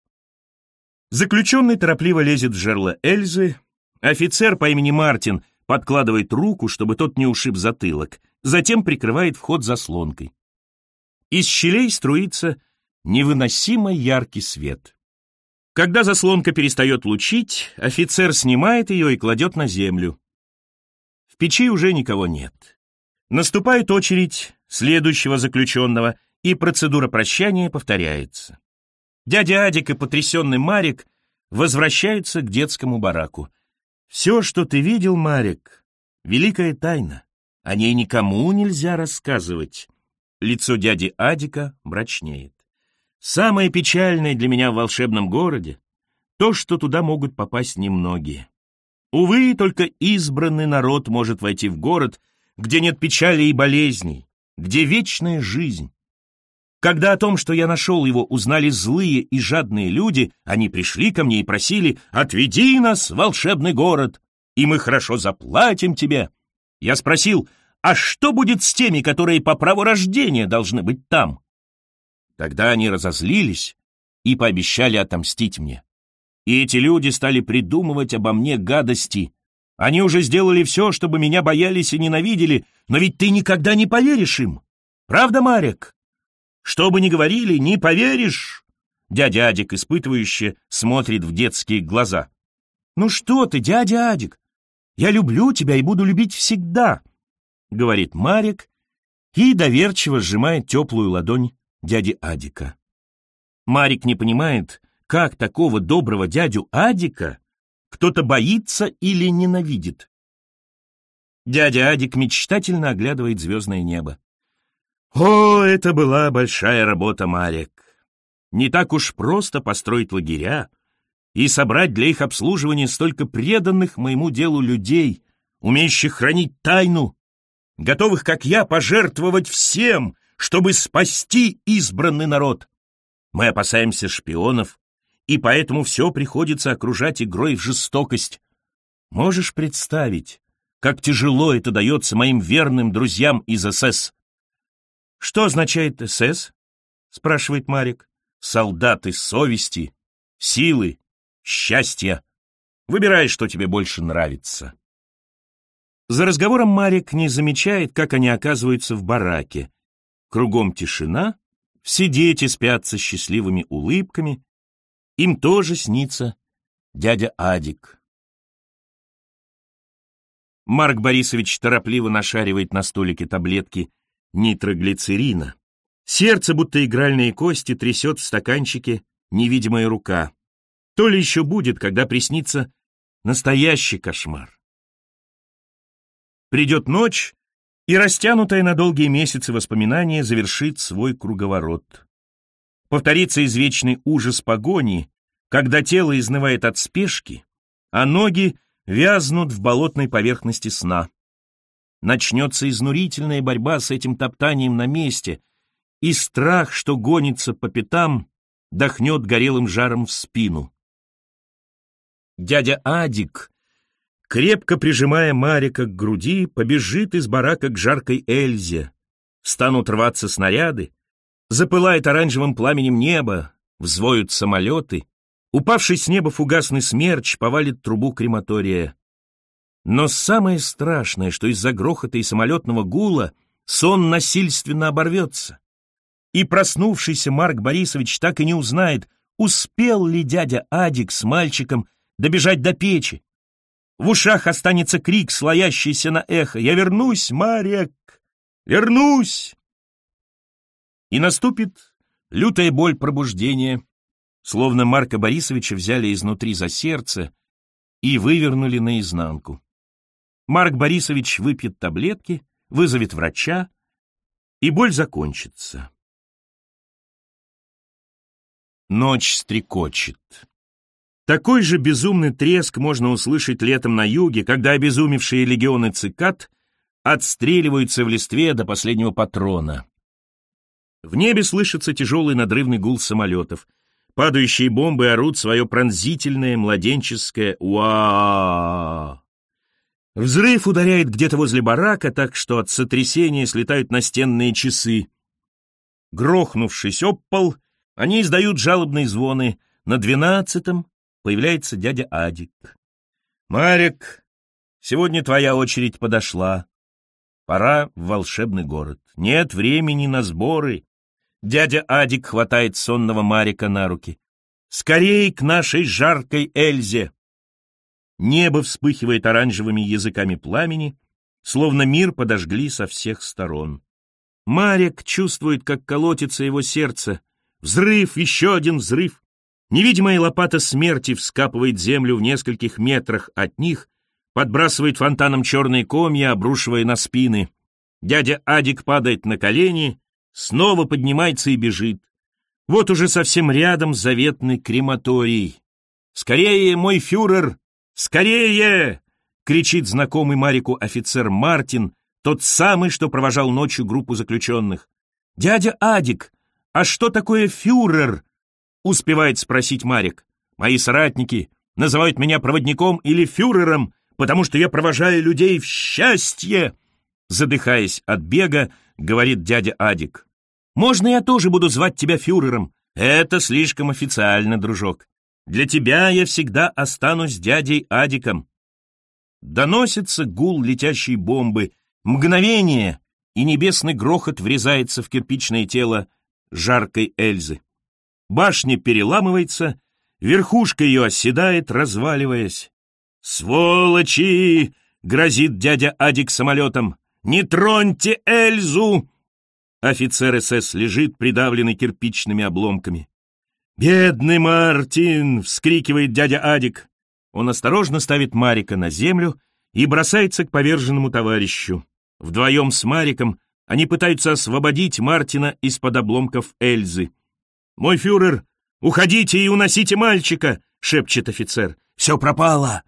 Заключенный торопливо лезет в жерло Эльзы. Офицер по имени Мартин подкладывает руку, чтобы тот не ушиб затылок, затем прикрывает вход заслонкой. Из щелей струится невыносимо яркий свет. Когда заслонка перестает лучить, офицер снимает ее и кладет на землю печи уже никого нет. Наступает очередь следующего заключенного, и процедура прощания повторяется. Дядя Адик и потрясенный Марик возвращаются к детскому бараку. «Все, что ты видел, Марик, великая тайна. О ней никому нельзя рассказывать». Лицо дяди Адика мрачнеет. «Самое печальное для меня в волшебном городе — то, что туда могут попасть немногие. Увы, только избранный народ может войти в город, где нет печали и болезней, где вечная жизнь. Когда о том, что я нашел его, узнали злые и жадные люди, они пришли ко мне и просили «Отведи нас в волшебный город, и мы хорошо заплатим тебе». Я спросил, а что будет с теми, которые по праву рождения должны быть там? Тогда они разозлились и пообещали отомстить мне. И эти люди стали придумывать обо мне гадости. Они уже сделали все, чтобы меня боялись и ненавидели, но ведь ты никогда не поверишь им. Правда, Марек? Что бы ни говорили, не поверишь. Дядя Адик, испытывающе, смотрит в детские глаза. «Ну что ты, дядя Адик? Я люблю тебя и буду любить всегда», — говорит Марик и доверчиво сжимает теплую ладонь дяди Адика. Марик не понимает, как такого доброго дядю Адика кто-то боится или ненавидит? Дядя Адик мечтательно оглядывает звездное небо. О, это была большая работа, Марек. Не так уж просто построить лагеря и собрать для их обслуживания столько преданных моему делу людей, умеющих хранить тайну, готовых, как я, пожертвовать всем, чтобы спасти избранный народ. Мы опасаемся шпионов, и поэтому все приходится окружать игрой в жестокость. Можешь представить, как тяжело это дается моим верным друзьям из СС? Что означает СС? спрашивает Марик. Солдаты совести, силы, счастья. Выбирай, что тебе больше нравится. За разговором Марик не замечает, как они оказываются в бараке. Кругом тишина, все дети спят со счастливыми улыбками, им тоже снится дядя Адик. Марк Борисович торопливо нашаривает на столике таблетки нитроглицерина. Сердце, будто игральные кости, трясет в стаканчике невидимая рука. То ли еще будет, когда приснится настоящий кошмар. Придет ночь, и растянутое на долгие месяцы воспоминание завершит свой круговорот. Повторится извечный ужас погони, когда тело изнывает от спешки, а ноги вязнут в болотной поверхности сна. Начнется изнурительная борьба с этим топтанием на месте, и страх, что гонится по пятам, дохнет горелым жаром в спину. Дядя Адик, крепко прижимая Марика к груди, побежит из барака к жаркой Эльзе. Станут рваться снаряды, Запылает оранжевым пламенем небо, взвоют самолеты, упавший с неба фугасный смерч повалит трубу крематория. Но самое страшное, что из-за грохота и самолетного гула сон насильственно оборвется. И проснувшийся Марк Борисович так и не узнает, успел ли дядя Адик с мальчиком добежать до печи. В ушах останется крик, слоящийся на эхо. «Я вернусь, Марек! Вернусь!» И наступит лютая боль пробуждения, словно Марка Борисовича взяли изнутри за сердце и вывернули наизнанку. Марк Борисович выпьет таблетки, вызовет врача, и боль закончится. Ночь стрекочет. Такой же безумный треск можно услышать летом на юге, когда обезумевшие легионы цикад отстреливаются в листве до последнего патрона. В небе слышится тяжелый надрывный гул самолетов. Падающие бомбы орут свое пронзительное младенческое уа Взрыв ударяет где-то возле барака, так что от сотрясения слетают настенные часы. Грохнувшись об пол, они издают жалобные звоны. На двенадцатом появляется дядя Адик. «Марик, сегодня твоя очередь подошла. Пора в волшебный город. Нет времени на сборы». Дядя Адик хватает сонного Марика на руки. «Скорей к нашей жаркой Эльзе!» Небо вспыхивает оранжевыми языками пламени, словно мир подожгли со всех сторон. Марик чувствует, как колотится его сердце, Взрыв, еще один взрыв. Невидимая лопата смерти вскапывает землю в нескольких метрах от них, подбрасывает фонтаном черные комья, обрушивая на спины. Дядя Адик падает на колени, снова поднимается и бежит. Вот уже совсем рядом заветный крематорий. «Скорее, мой фюрер! Скорее!» — кричит знакомый Марику офицер Мартин, тот самый, что провожал ночью группу заключенных. «Дядя Адик, «А что такое фюрер?» — успевает спросить Марик. «Мои соратники называют меня проводником или фюрером, потому что я провожаю людей в счастье!» Задыхаясь от бега, говорит дядя Адик. «Можно я тоже буду звать тебя фюрером? Это слишком официально, дружок. Для тебя я всегда останусь дядей Адиком». Доносится гул летящей бомбы. Мгновение, и небесный грохот врезается в кирпичное тело жаркой Эльзы. Башня переламывается, верхушка ее оседает, разваливаясь. «Сволочи!» — грозит дядя Адик самолетом. «Не троньте Эльзу!» Офицер СС лежит, придавленный кирпичными обломками. «Бедный Мартин!» — вскрикивает дядя Адик. Он осторожно ставит Марика на землю и бросается к поверженному товарищу. Вдвоем с Мариком они пытаются освободить Мартина из-под обломков Эльзы. «Мой фюрер, уходите и уносите мальчика!» — шепчет офицер. «Все пропало!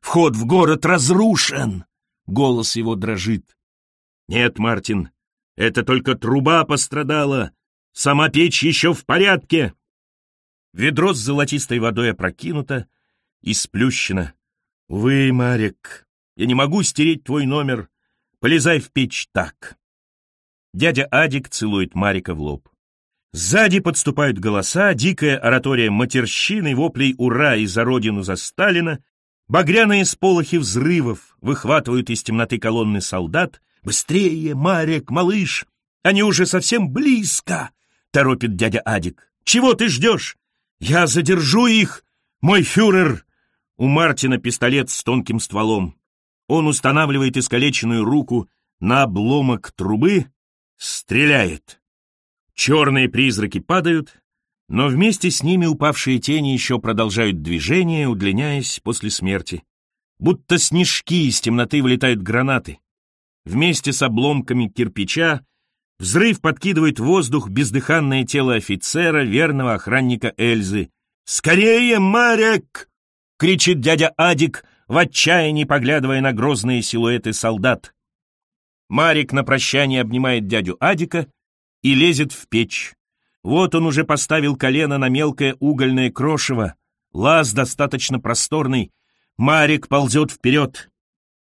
Вход в город разрушен!» Голос его дрожит. «Нет, Мартин, это только труба пострадала. Сама печь еще в порядке!» Ведро с золотистой водой опрокинуто и сплющено. «Увы, Марик, я не могу стереть твой номер. Полезай в печь так!» Дядя Адик целует Марика в лоб. Сзади подступают голоса, дикая оратория матерщины, воплей «Ура!» и «За родину, за Сталина!» Багряные сполохи взрывов выхватывают из темноты колонны солдат. «Быстрее, Марик, малыш! Они уже совсем близко!» — торопит дядя Адик. «Чего ты ждешь? Я задержу их, мой фюрер!» У Мартина пистолет с тонким стволом. Он устанавливает искалеченную руку на обломок трубы, Стреляет. Черные призраки падают, но вместе с ними упавшие тени еще продолжают движение, удлиняясь после смерти. Будто снежки из темноты вылетают гранаты. Вместе с обломками кирпича взрыв подкидывает в воздух бездыханное тело офицера, верного охранника Эльзы. «Скорее, Марек!» — кричит дядя Адик, в отчаянии поглядывая на грозные силуэты солдат. Марик на прощание обнимает дядю Адика и лезет в печь. Вот он уже поставил колено на мелкое угольное крошево. Лаз достаточно просторный. Марик ползет вперед.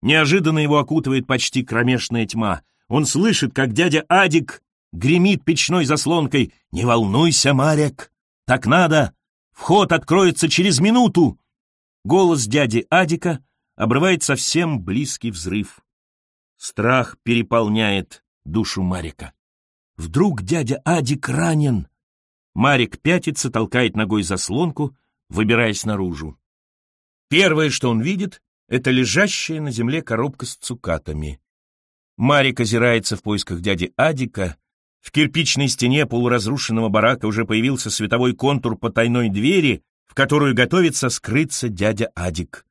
Неожиданно его окутывает почти кромешная тьма. Он слышит, как дядя Адик гремит печной заслонкой. «Не волнуйся, Марик! Так надо! Вход откроется через минуту!» Голос дяди Адика обрывает совсем близкий взрыв. Страх переполняет душу Марика. Вдруг дядя Адик ранен? Марик пятится, толкает ногой заслонку, выбираясь наружу. Первое, что он видит, это лежащая на земле коробка с цукатами. Марик озирается в поисках дяди Адика, В кирпичной стене полуразрушенного барака уже появился световой контур потайной двери, в которую готовится скрыться дядя Адик.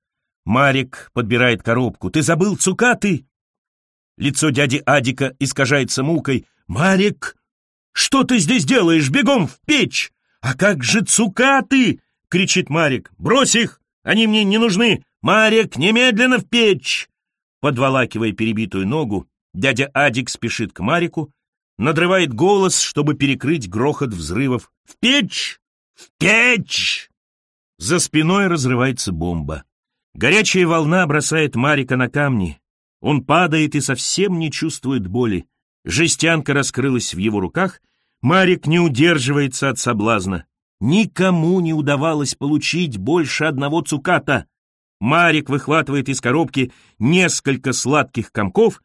Марик подбирает коробку. «Ты забыл цукаты?» Лицо дяди Адика искажается мукой. «Марик, что ты здесь делаешь? Бегом в печь!» «А как же цукаты?» — кричит Марик. «Брось их! Они мне не нужны! Марик, немедленно в печь!» Подволакивая перебитую ногу, дядя Адик спешит к Марику, надрывает голос, чтобы перекрыть грохот взрывов. «В печь! В печь!» За спиной разрывается бомба. Горячая волна бросает Марика на камни. Он падает и совсем не чувствует боли. Жестянка раскрылась в его руках. Марик не удерживается от соблазна. Никому не удавалось получить больше одного цуката. Марик выхватывает из коробки несколько сладких комков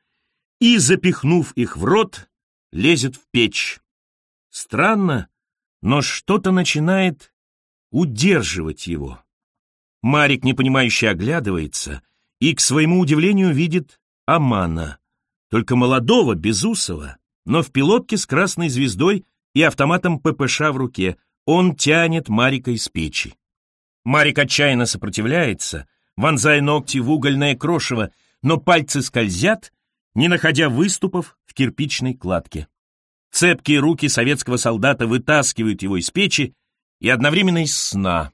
и, запихнув их в рот, лезет в печь. Странно, но что-то начинает удерживать его. Марик, непонимающе, оглядывается и, к своему удивлению, видит Амана, только молодого, безусого, но в пилотке с красной звездой и автоматом ППШ в руке. Он тянет Марика из печи. Марик отчаянно сопротивляется, вонзая ногти в угольное крошево, но пальцы скользят, не находя выступов в кирпичной кладке. Цепкие руки советского солдата вытаскивают его из печи и одновременно из сна.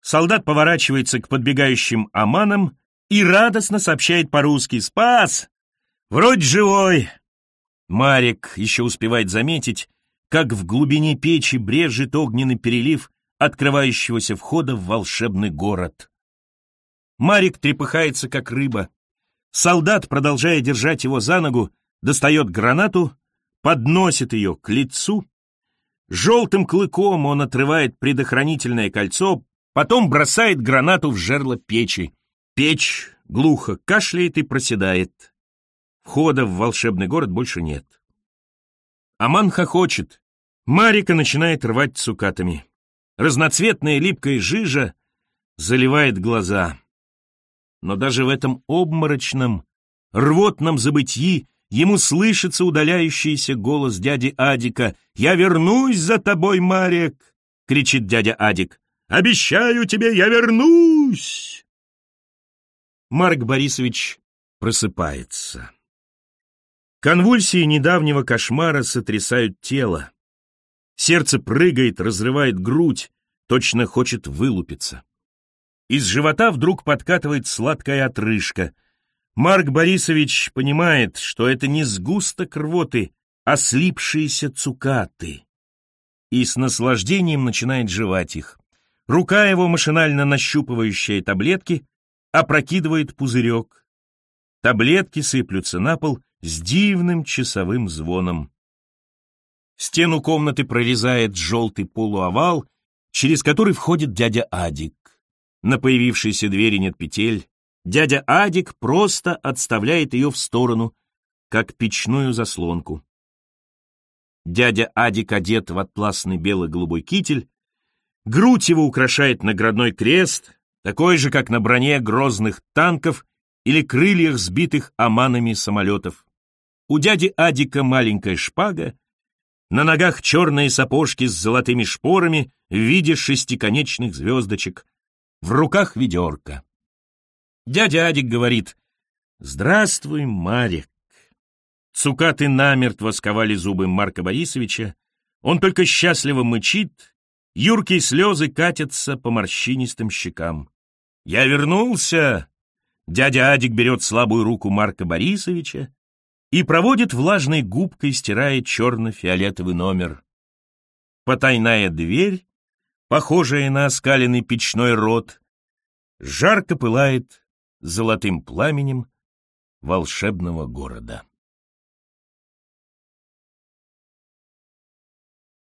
Солдат поворачивается к подбегающим аманам и радостно сообщает по-русски «Спас! Вроде живой!» Марик еще успевает заметить, как в глубине печи брежет огненный перелив открывающегося входа в волшебный город. Марик трепыхается, как рыба. Солдат, продолжая держать его за ногу, достает гранату, подносит ее к лицу. Желтым клыком он отрывает предохранительное кольцо, потом бросает гранату в жерло печи. Печь глухо кашляет и проседает. Входа в волшебный город больше нет. Аман хохочет. Марика начинает рвать цукатами. Разноцветная липкая жижа заливает глаза но даже в этом обморочном, рвотном забытьи ему слышится удаляющийся голос дяди Адика. «Я вернусь за тобой, Марек!» — кричит дядя Адик. «Обещаю тебе, я вернусь!» Марк Борисович просыпается. Конвульсии недавнего кошмара сотрясают тело. Сердце прыгает, разрывает грудь, точно хочет вылупиться. Из живота вдруг подкатывает сладкая отрыжка. Марк Борисович понимает, что это не сгусток рвоты, а слипшиеся цукаты. И с наслаждением начинает жевать их. Рука его, машинально нащупывающая таблетки, опрокидывает пузырек. Таблетки сыплются на пол с дивным часовым звоном. Стену комнаты прорезает желтый полуовал, через который входит дядя Адик. На появившейся двери нет петель. Дядя Адик просто отставляет ее в сторону, как печную заслонку. Дядя Адик одет в атласный бело-голубой китель, грудь его украшает наградной крест, такой же, как на броне грозных танков или крыльях сбитых аманами самолетов. У дяди Адика маленькая шпага, на ногах черные сапожки с золотыми шпорами в виде шестиконечных звездочек, в руках ведерко. Дядя Адик говорит «Здравствуй, Марик». Цукаты намертво сковали зубы Марка Борисовича, он только счастливо мычит, юркие слезы катятся по морщинистым щекам. «Я вернулся!» Дядя Адик берет слабую руку Марка Борисовича и проводит влажной губкой, стирая черно-фиолетовый номер. Потайная дверь похожая на оскаленный печной рот, жарко пылает золотым пламенем волшебного города.